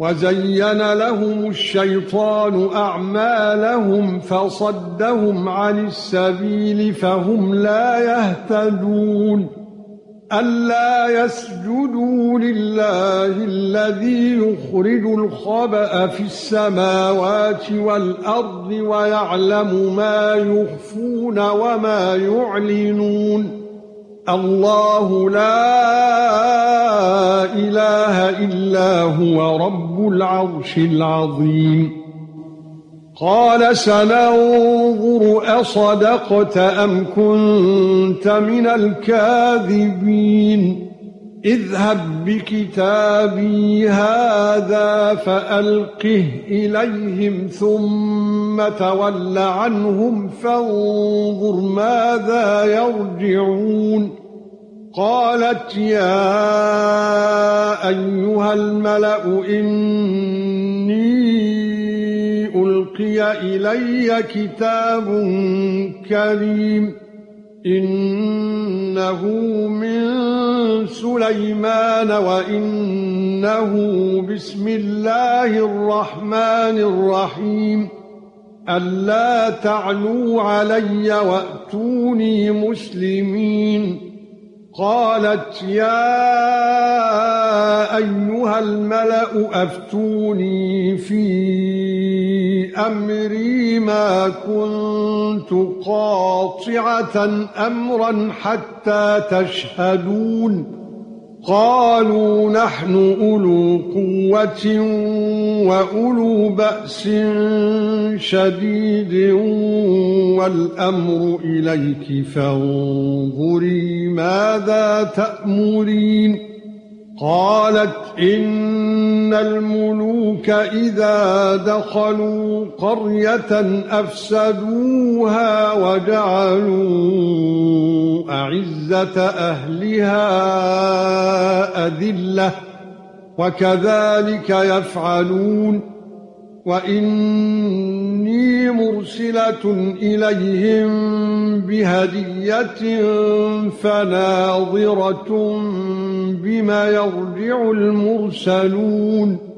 وَزَيَّنَ لَهُمُ الشَّيْطَانُ أَعْمَالَهُمْ فَصَدَّهُمْ عَنِ السَّبِيلِ فَهُمْ لَا يَهْتَدُونَ. أَلَّا يَسْجُدُوا لِلَّهِ الَّذِي يُخْرِجُ الْخَبَأَ فِي السَّمَاوَاتِ وَالْأَرْضِ وَيَعْلَمُ مَا يُخْفُونَ وَمَا يُعْلِنُونَ. اللَّهُ لَا إله إلا هو رب العرش العظيم. قال سننظر أصدقت أم كنت من الكاذبين. اذهب بكتابي هذا فألقه إليهم ثم تول عنهم فانظر ماذا يرجعون. قالت يا أيها الملأ إني ألقي إلي كتاب كريم إنه من سليمان وإنه بسم الله الرحمن الرحيم. ألا تعلوا علي وأتوني مسلمين. قالت يا أيها الملأ أفتوني في أمري ما كنت قاطعة أمرا حتى تشهدون قالوا نحن أولو قوة وأولو بأس شديد والأمر إليك فانظري ماذا تأمرين قالت إن الملوك إذا دخلوا قرية أفسدوها وجعلوا أعزة أهلها أذلة وكذلك يفعلون وإني مرسلة إليهم بهدية فناظرة بما يرجع المرسلون